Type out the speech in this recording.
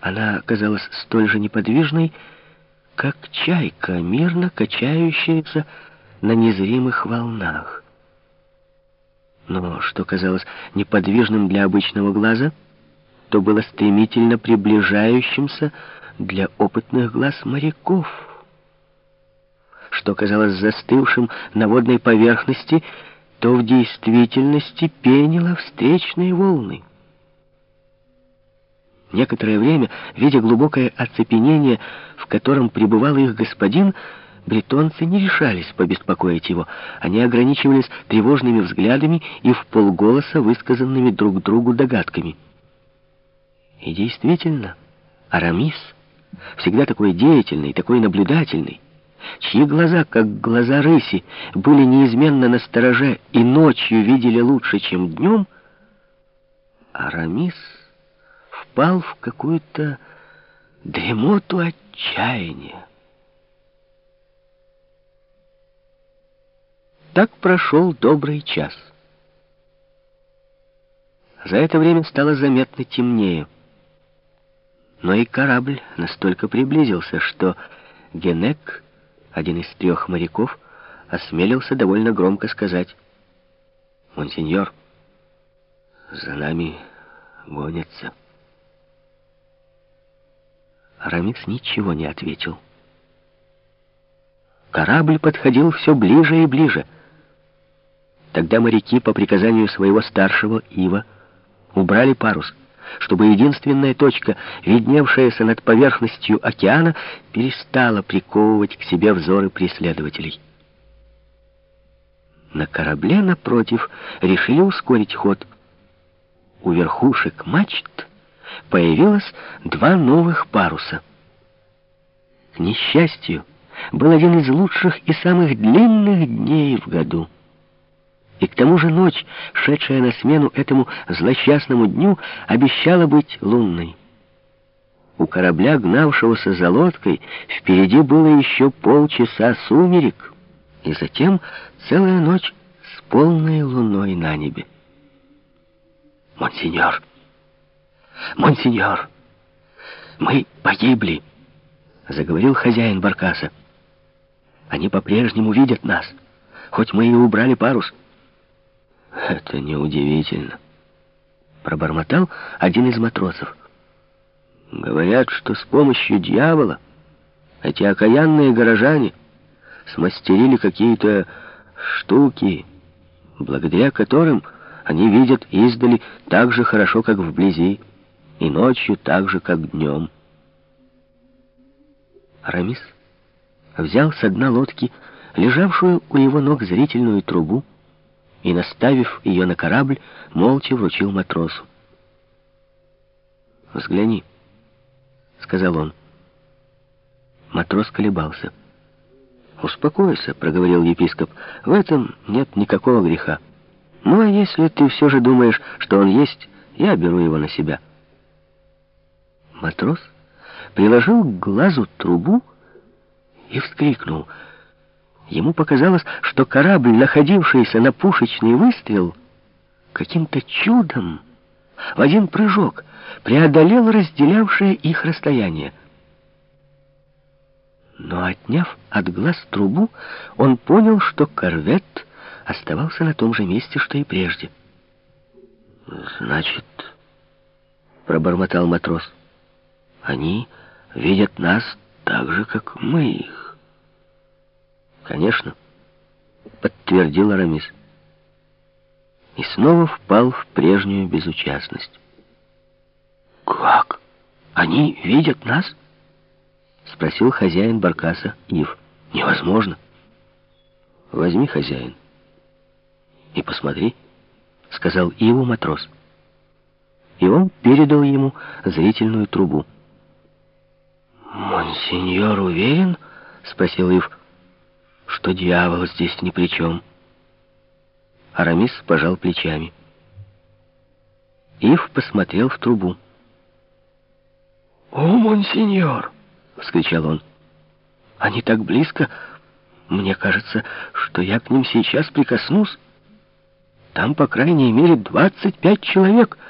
Она казалась столь же неподвижной, как чайка, мирно качающаяся на незримых волнах. Но что казалось неподвижным для обычного глаза, то было стремительно приближающимся для опытных глаз моряков. Что казалось застывшим на водной поверхности, то в действительности пенило встречные волны. Некоторое время, видя глубокое оцепенение, в котором пребывал их господин, бретонцы не решались побеспокоить его. Они ограничивались тревожными взглядами и в полголоса высказанными друг другу догадками. И действительно, Арамис, всегда такой деятельный, такой наблюдательный, чьи глаза, как глаза рыси, были неизменно на стороже и ночью видели лучше, чем днем, Арамис впал в какую-то дремоту отчаяния. Так прошел добрый час. За это время стало заметно темнее. Но и корабль настолько приблизился, что Генек, один из трех моряков, осмелился довольно громко сказать «Монсеньор, за нами гонятся». Арамис ничего не ответил. Корабль подходил все ближе и ближе. Тогда моряки по приказанию своего старшего Ива убрали парус, чтобы единственная точка, видневшаяся над поверхностью океана, перестала приковывать к себе взоры преследователей. На корабле, напротив, решили ускорить ход. У верхушек мачт появилось два новых паруса. К несчастью, был один из лучших и самых длинных дней в году. И к тому же ночь, шедшая на смену этому злосчастному дню, обещала быть лунной. У корабля, гнавшегося за лодкой, впереди было еще полчаса сумерек, и затем целая ночь с полной луной на небе. «Монсеньор!» «Монсеньор, мы погибли», — заговорил хозяин Баркаса. «Они по-прежнему видят нас, хоть мы и убрали парус». «Это неудивительно», — пробормотал один из матросов. «Говорят, что с помощью дьявола эти окаянные горожане смастерили какие-то штуки, благодаря которым они видят издали так же хорошо, как вблизи и ночью так же, как днем. Арамис взял с дна лодки лежавшую у его ног зрительную трубу и, наставив ее на корабль, молча вручил матросу. «Взгляни», — сказал он. Матрос колебался. «Успокойся», — проговорил епископ, — «в этом нет никакого греха. Ну, а если ты все же думаешь, что он есть, я беру его на себя». Матрос приложил к глазу трубу и вскрикнул. Ему показалось, что корабль, находившийся на пушечный выстрел, каким-то чудом в один прыжок преодолел разделявшее их расстояние. Но, отняв от глаз трубу, он понял, что корвет оставался на том же месте, что и прежде. «Значит...» — пробормотал матрос — они видят нас так же, как мы их. Конечно, подтвердил Арамис. И снова впал в прежнюю безучастность. Как? Они видят нас? Спросил хозяин Баркаса Ив. Невозможно. Возьми, хозяин, и посмотри, сказал Иву матрос. И он передал ему зрительную трубу. «Монсеньор уверен?» — спросил Ив. «Что дьявол здесь ни при чем?» Арамис пожал плечами. Ив посмотрел в трубу. «О, монсеньор!» — вскричал он. «Они так близко. Мне кажется, что я к ним сейчас прикоснусь. Там, по крайней мере, двадцать пять человек —